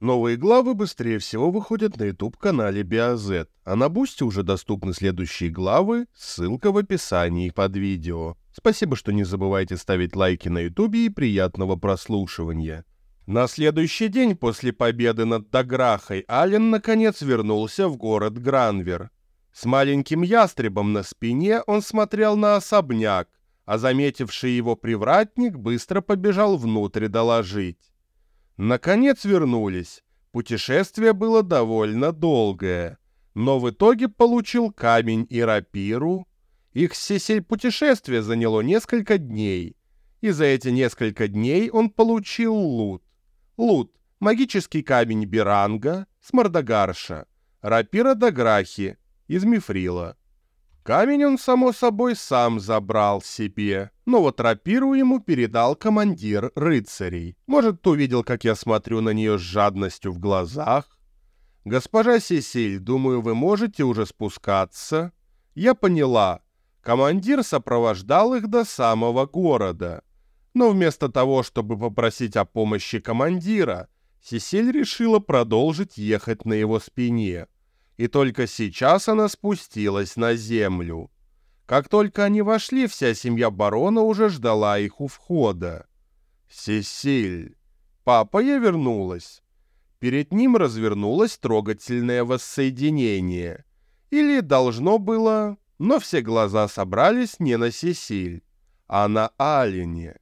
Новые главы быстрее всего выходят на YouTube-канале BioZ, а на Бусте уже доступны следующие главы, ссылка в описании под видео. Спасибо, что не забывайте ставить лайки на YouTube и приятного прослушивания. На следующий день после победы над Даграхой Ален наконец вернулся в город Гранвер. С маленьким ястребом на спине он смотрел на особняк, а заметивший его привратник быстро побежал внутрь доложить. Наконец вернулись. Путешествие было довольно долгое, но в итоге получил камень и рапиру. Их сесель путешествие заняло несколько дней, и за эти несколько дней он получил лут. Лут — магический камень Биранга с Мордогарша, рапира Даграхи из Мифрила. Камень он, само собой, сам забрал себе, но вот рапиру ему передал командир рыцарей. Может, ты увидел, как я смотрю на нее с жадностью в глазах? Госпожа Сесиль, думаю, вы можете уже спускаться? Я поняла. Командир сопровождал их до самого города. Но вместо того, чтобы попросить о помощи командира, Сесиль решила продолжить ехать на его спине и только сейчас она спустилась на землю. Как только они вошли, вся семья барона уже ждала их у входа. «Сесиль! Папа, я вернулась!» Перед ним развернулось трогательное воссоединение. Или должно было, но все глаза собрались не на Сесиль, а на Алине.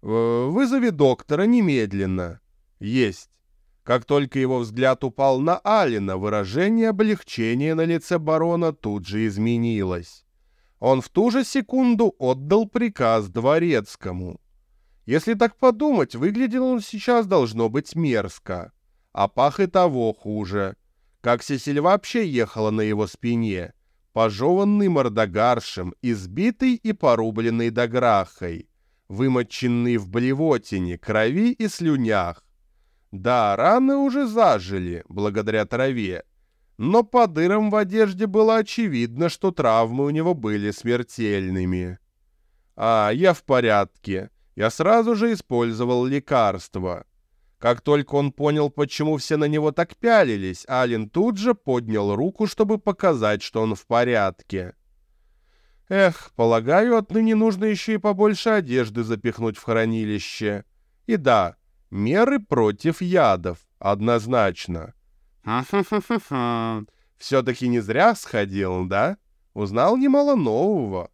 «Вызови доктора немедленно». «Есть». Как только его взгляд упал на Алина, выражение облегчения на лице барона тут же изменилось. Он в ту же секунду отдал приказ дворецкому. Если так подумать, выглядел он сейчас должно быть мерзко. А пах и того хуже. Как Сесиль вообще ехала на его спине, пожеванный мордогаршем, избитый и порубленный дограхой, вымоченный в блевотине, крови и слюнях, да, раны уже зажили, благодаря траве, но по дырам в одежде было очевидно, что травмы у него были смертельными. А, я в порядке. Я сразу же использовал лекарство. Как только он понял, почему все на него так пялились, Ален тут же поднял руку, чтобы показать, что он в порядке. Эх, полагаю, отныне нужно еще и побольше одежды запихнуть в хранилище. И да, Меры против ядов, однозначно. Все-таки не зря сходил, да? Узнал немало нового.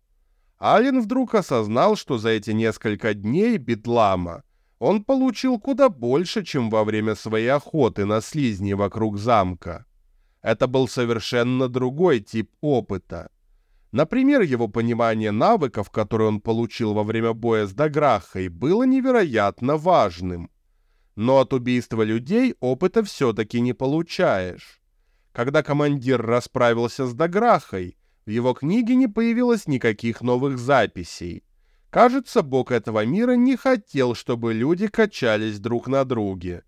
Ален вдруг осознал, что за эти несколько дней Бетлама он получил куда больше, чем во время своей охоты на слизни вокруг замка. Это был совершенно другой тип опыта. Например, его понимание навыков, которые он получил во время боя с Даграхой, было невероятно важным но от убийства людей опыта все-таки не получаешь. Когда командир расправился с Даграхой, в его книге не появилось никаких новых записей. Кажется, бог этого мира не хотел, чтобы люди качались друг на друге.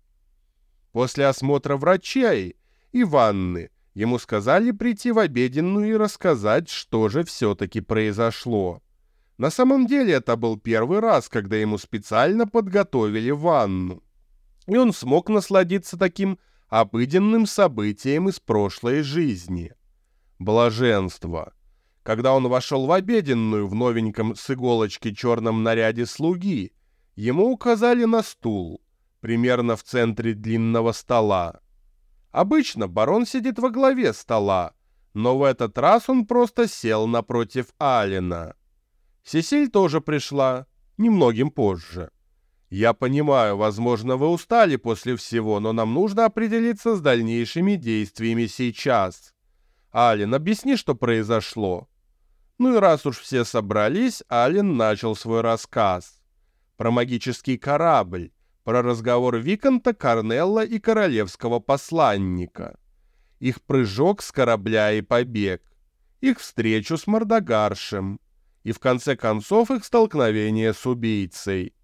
После осмотра врачей и ванны ему сказали прийти в обеденную и рассказать, что же все-таки произошло. На самом деле это был первый раз, когда ему специально подготовили ванну и он смог насладиться таким обыденным событием из прошлой жизни. Блаженство. Когда он вошел в обеденную в новеньком с иголочки черном наряде слуги, ему указали на стул, примерно в центре длинного стола. Обычно барон сидит во главе стола, но в этот раз он просто сел напротив Алина. Сесиль тоже пришла, немногим позже. Я понимаю, возможно, вы устали после всего, но нам нужно определиться с дальнейшими действиями сейчас. Ален, объясни, что произошло. Ну и раз уж все собрались, Ален начал свой рассказ. Про магический корабль, про разговор Виконта, Корнелла и королевского посланника. Их прыжок с корабля и побег. Их встречу с Мордогаршем. И в конце концов их столкновение с убийцей.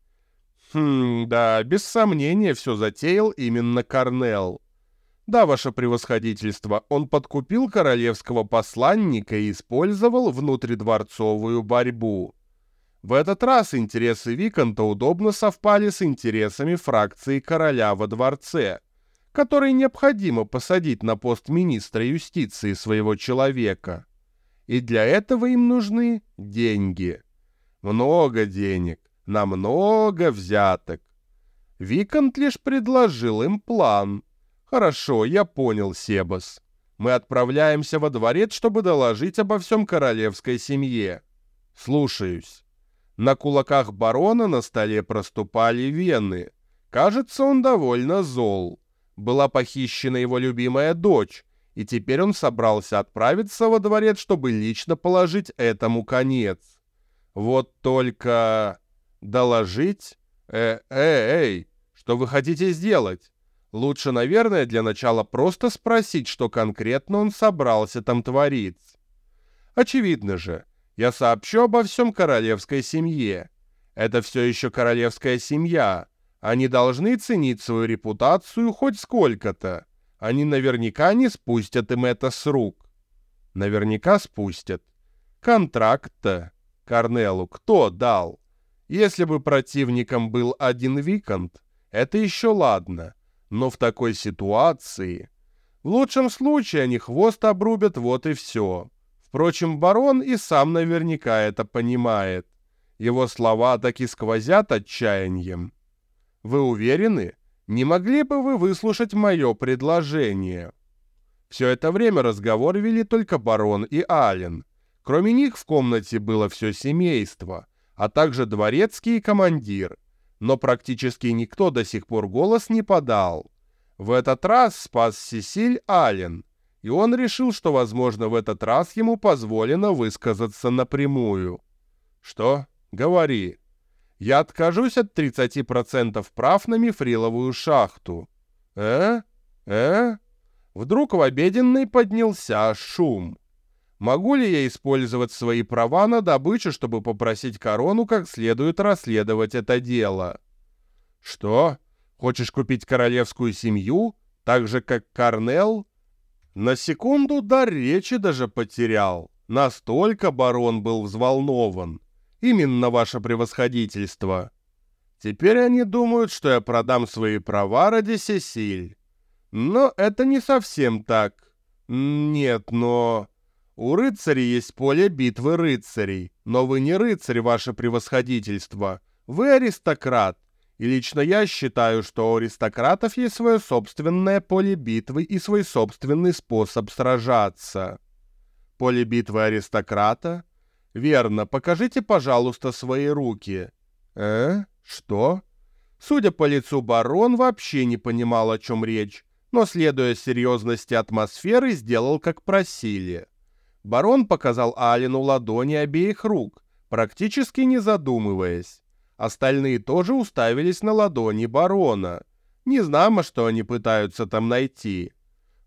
Хм, да, без сомнения, все затеял именно Корнел. Да, ваше превосходительство, он подкупил королевского посланника и использовал внутридворцовую борьбу. В этот раз интересы Виконта удобно совпали с интересами фракции короля во дворце, который необходимо посадить на пост министра юстиции своего человека. И для этого им нужны деньги. Много денег, на много взяток. Викант лишь предложил им план. «Хорошо, я понял, Себас. Мы отправляемся во дворец, чтобы доложить обо всем королевской семье. Слушаюсь». На кулаках барона на столе проступали вены. Кажется, он довольно зол. Была похищена его любимая дочь, и теперь он собрался отправиться во дворец, чтобы лично положить этому конец. Вот только... доложить? Э, э, эй, что вы хотите сделать? Лучше, наверное, для начала просто спросить, что конкретно он собрался там творить. Очевидно же, я сообщу обо всем королевской семье. Это все еще королевская семья. Они должны ценить свою репутацию хоть сколько-то. Они наверняка не спустят им это с рук. Наверняка спустят. Контракт-то Корнелу кто дал? Если бы противником был один Викант, это еще ладно. Но в такой ситуации... В лучшем случае они хвост обрубят, вот и все. Впрочем, барон и сам наверняка это понимает. Его слова так и сквозят отчаянием. Вы уверены? Не могли бы вы выслушать мое предложение?» Все это время разговор вели только барон и Ален. Кроме них в комнате было все семейство, а также дворецкий и командир. Но практически никто до сих пор голос не подал. В этот раз спас Сесиль Ален, и он решил, что, возможно, в этот раз ему позволено высказаться напрямую. «Что? Говори», я откажусь от 30% прав на мифриловую шахту. Э? Э? Вдруг в обеденной поднялся шум. Могу ли я использовать свои права на добычу, чтобы попросить корону как следует расследовать это дело? Что? Хочешь купить королевскую семью, так же как Корнел? На секунду дар речи даже потерял. Настолько барон был взволнован. Именно ваше превосходительство. Теперь они думают, что я продам свои права ради Сесиль. Но это не совсем так. Нет, но... У рыцарей есть поле битвы рыцарей. Но вы не рыцарь, ваше превосходительство. Вы аристократ. И лично я считаю, что у аристократов есть свое собственное поле битвы и свой собственный способ сражаться. Поле битвы аристократа «Верно, покажите, пожалуйста, свои руки». «Э? Что?» Судя по лицу барон, вообще не понимал, о чем речь, но, следуя серьезности атмосферы, сделал, как просили. Барон показал Алину ладони обеих рук, практически не задумываясь. Остальные тоже уставились на ладони барона. Не знамо, что они пытаются там найти.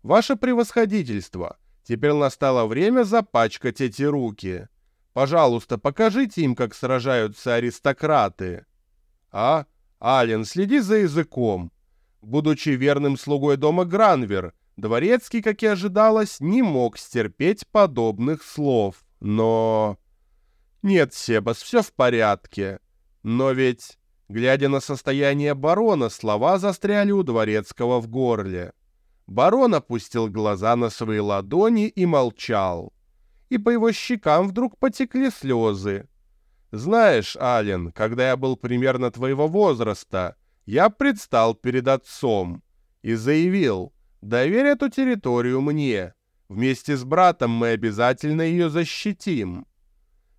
«Ваше превосходительство, теперь настало время запачкать эти руки». Пожалуйста, покажите им, как сражаются аристократы. А? Ален, следи за языком. Будучи верным слугой дома Гранвер, Дворецкий, как и ожидалось, не мог стерпеть подобных слов. Но... Нет, Себас, все в порядке. Но ведь, глядя на состояние барона, слова застряли у Дворецкого в горле. Барон опустил глаза на свои ладони и молчал и по его щекам вдруг потекли слезы. «Знаешь, Ален, когда я был примерно твоего возраста, я предстал перед отцом и заявил, доверь эту территорию мне. Вместе с братом мы обязательно ее защитим».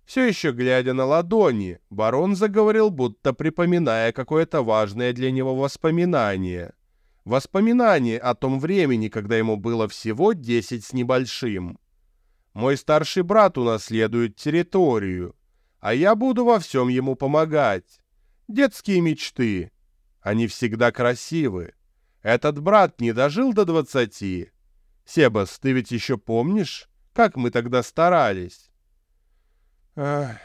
Все еще глядя на ладони, барон заговорил, будто припоминая какое-то важное для него воспоминание. Воспоминание о том времени, когда ему было всего десять с небольшим. Мой старший брат унаследует территорию, а я буду во всем ему помогать. Детские мечты. Они всегда красивы. Этот брат не дожил до двадцати. Себас, ты ведь еще помнишь, как мы тогда старались?» Эх.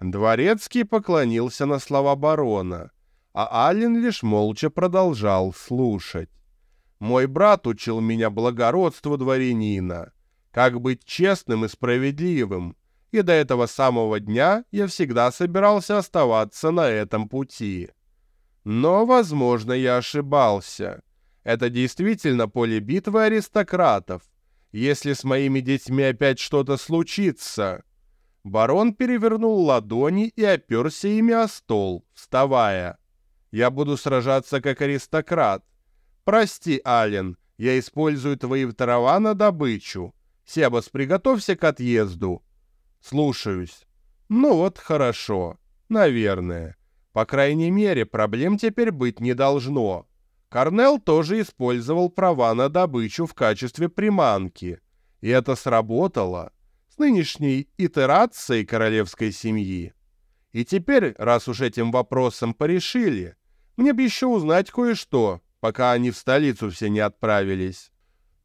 Дворецкий поклонился на слова барона, а Аллен лишь молча продолжал слушать. «Мой брат учил меня благородству дворянина, как быть честным и справедливым, и до этого самого дня я всегда собирался оставаться на этом пути. Но, возможно, я ошибался. Это действительно поле битвы аристократов. Если с моими детьми опять что-то случится... Барон перевернул ладони и оперся ими о стол, вставая. «Я буду сражаться как аристократ. Прости, Ален, я использую твои трава на добычу. Себас, приготовься к отъезду». «Слушаюсь». «Ну вот, хорошо. Наверное. По крайней мере, проблем теперь быть не должно». Корнел тоже использовал права на добычу в качестве приманки. И это сработало с нынешней итерацией королевской семьи. И теперь, раз уж этим вопросом порешили, мне бы еще узнать кое-что, пока они в столицу все не отправились.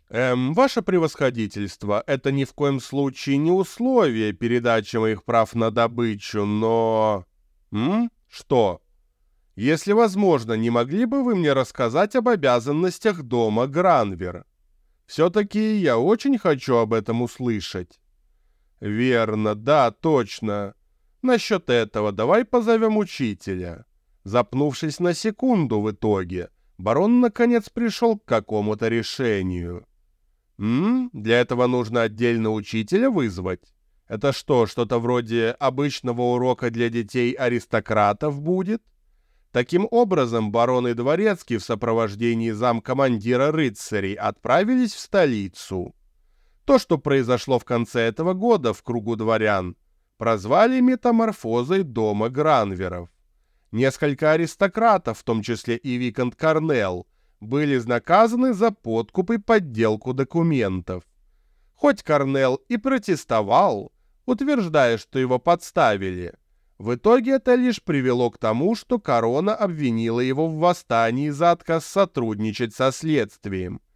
Эм, ваше превосходительство, это ни в коем случае не условие передачи моих прав на добычу, но... М? Что? Если возможно, не могли бы вы мне рассказать об обязанностях дома Гранвер? Все-таки я очень хочу об этом услышать. «Верно, да, точно. Насчет этого давай позовем учителя». Запнувшись на секунду в итоге, барон наконец пришел к какому-то решению. «М? Для этого нужно отдельно учителя вызвать? Это что, что-то вроде обычного урока для детей-аристократов будет?» Таким образом, барон и дворецкий в сопровождении замкомандира рыцарей отправились в столицу. То, что произошло в конце этого года в кругу дворян, прозвали метаморфозой дома Гранверов. Несколько аристократов, в том числе и Викант Корнелл, были наказаны за подкуп и подделку документов. Хоть Корнелл и протестовал, утверждая, что его подставили, в итоге это лишь привело к тому, что корона обвинила его в восстании за отказ сотрудничать со следствием –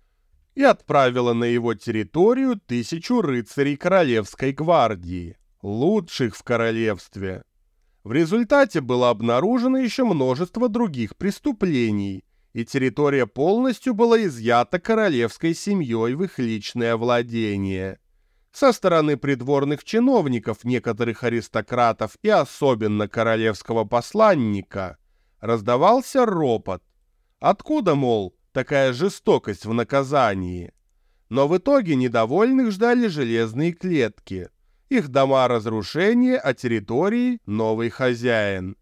и отправила на его территорию тысячу рыцарей Королевской гвардии, лучших в королевстве. В результате было обнаружено еще множество других преступлений, и территория полностью была изъята королевской семьей в их личное владение. Со стороны придворных чиновников, некоторых аристократов и особенно королевского посланника раздавался ропот. Откуда, мол, такая жестокость в наказании. Но в итоге недовольных ждали железные клетки. Их дома разрушения, а территории — новый хозяин.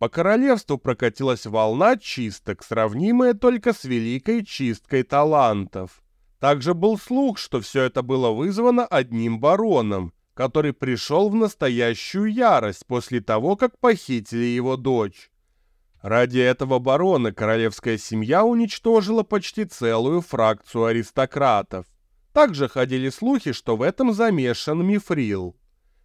По королевству прокатилась волна чисток, сравнимая только с великой чисткой талантов. Также был слух, что все это было вызвано одним бароном, который пришел в настоящую ярость после того, как похитили его дочь. Ради этого барона королевская семья уничтожила почти целую фракцию аристократов. Также ходили слухи, что в этом замешан Мифрил.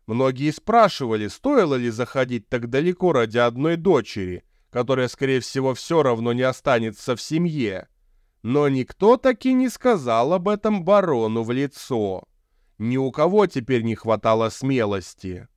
Многие спрашивали, стоило ли заходить так далеко ради одной дочери, которая, скорее всего, все равно не останется в семье. Но никто таки не сказал об этом барону в лицо. Ни у кого теперь не хватало смелости.